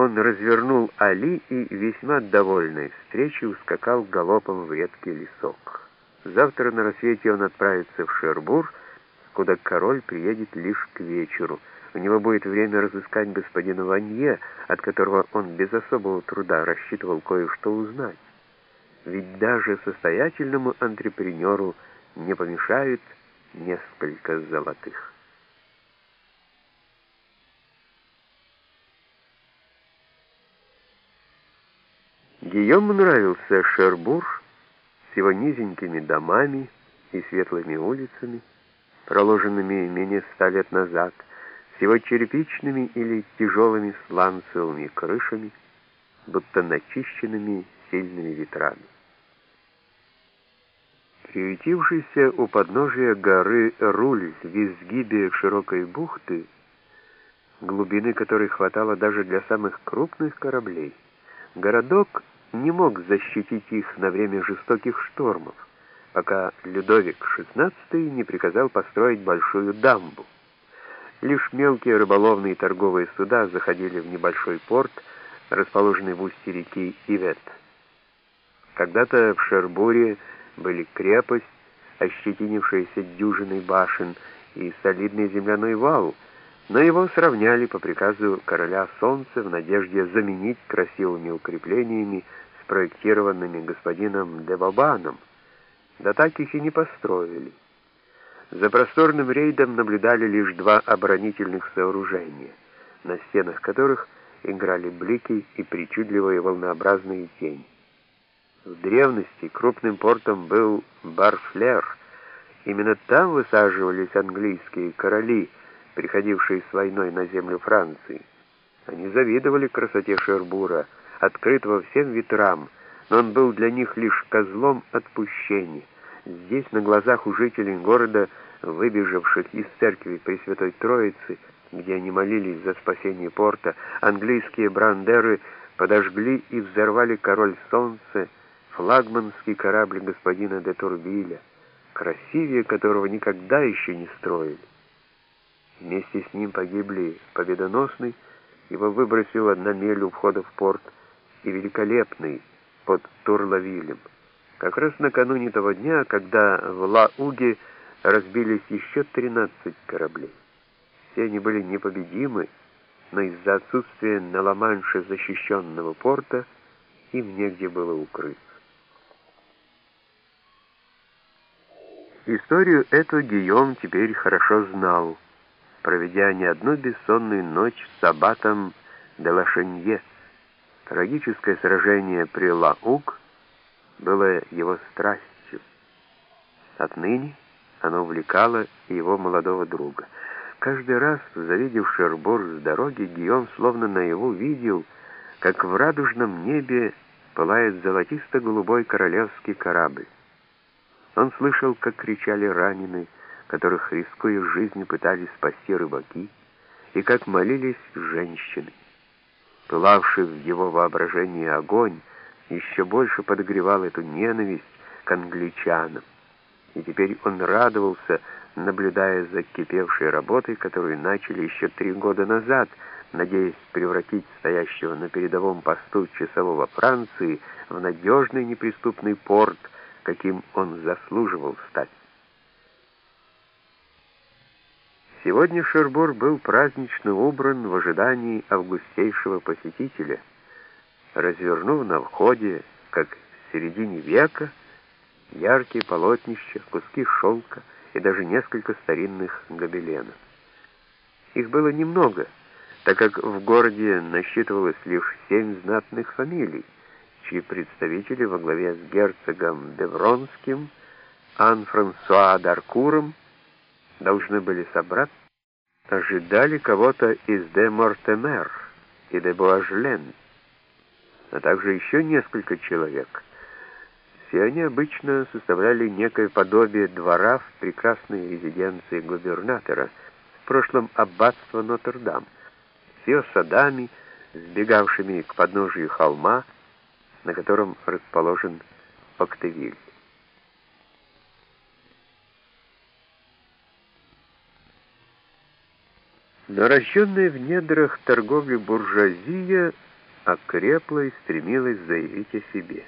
он развернул Али и, весьма довольный встречей, ускакал галопом в редкий лесок. Завтра на рассвете он отправится в Шербур, куда король приедет лишь к вечеру. У него будет время разыскать господина Ванье, от которого он без особого труда рассчитывал кое-что узнать. Ведь даже состоятельному антрепренеру не помешает несколько золотых. Гийому нравился Шербур с его низенькими домами и светлыми улицами, проложенными менее ста лет назад, с его черепичными или тяжелыми сланцевыми крышами, будто начищенными сильными ветрами. Приютившийся у подножия горы Руль в изгибе широкой бухты, глубины которой хватало даже для самых крупных кораблей, городок не мог защитить их на время жестоких штормов, пока Людовик XVI не приказал построить большую дамбу. Лишь мелкие рыболовные и торговые суда заходили в небольшой порт, расположенный в устье реки Ивет. Когда-то в Шербуре были крепость, ощетинившаяся дюжиной башен, и солидный земляной вал, но его сравняли по приказу короля Солнца в надежде заменить красивыми укреплениями, спроектированными господином Девабаном, да так их и не построили. За просторным рейдом наблюдали лишь два оборонительных сооружения, на стенах которых играли блики и причудливые волнообразные тени. В древности крупным портом был Барфлер. Именно там высаживались английские короли, приходившие с войной на землю Франции. Они завидовали красоте Шербура, открытого всем ветрам, но он был для них лишь козлом отпущения. Здесь, на глазах у жителей города, выбежавших из церкви Пресвятой Троицы, где они молились за спасение порта, английские брандеры подожгли и взорвали король солнца, флагманский корабль господина де Турбиля, красивее которого никогда еще не строили. Вместе с ним погибли победоносный, его выбросило на мель у входа в порт, и великолепный под Турлавилем. Как раз накануне того дня, когда в Ла-Уге разбились еще 13 кораблей. Все они были непобедимы, но из-за отсутствия на Ла-Манше защищенного порта им негде было укрыться. Историю эту Гийом теперь хорошо знал, проведя не одну бессонную ночь с аббатом де Лашенье. Трагическое сражение при Лаук было его страстью. Отныне оно увлекало и его молодого друга. Каждый раз, завидев Шербур с дороги, Гийом словно наяву видел, как в радужном небе пылает золотисто-голубой королевский корабль. Он слышал, как кричали раненые, которых, рискуя жизнью, пытались спасти рыбаки, и как молились женщины. Пылавший в его воображении огонь еще больше подогревал эту ненависть к англичанам, и теперь он радовался, наблюдая за кипевшей работой, которую начали еще три года назад, надеясь превратить стоящего на передовом посту часового Франции в надежный неприступный порт, каким он заслуживал стать. Сегодня Шербур был празднично убран в ожидании августейшего посетителя, развернув на входе, как в середине века, яркие полотнища, куски шелка и даже несколько старинных гобеленов. Их было немного, так как в городе насчитывалось лишь семь знатных фамилий, чьи представители во главе с герцогом Девронским, Ан-Франсуа Даркуром должны были собрать, ожидали кого-то из де Мортемер и де Буажлен, а также еще несколько человек. Все они обычно составляли некое подобие двора в прекрасной резиденции губернатора, в прошлом аббатство Нотр-Дам, ее садами, сбегавшими к подножию холма, на котором расположен Октевиль. Но рожденная в недрах торговли буржуазия окрепла и стремилась заявить о себе.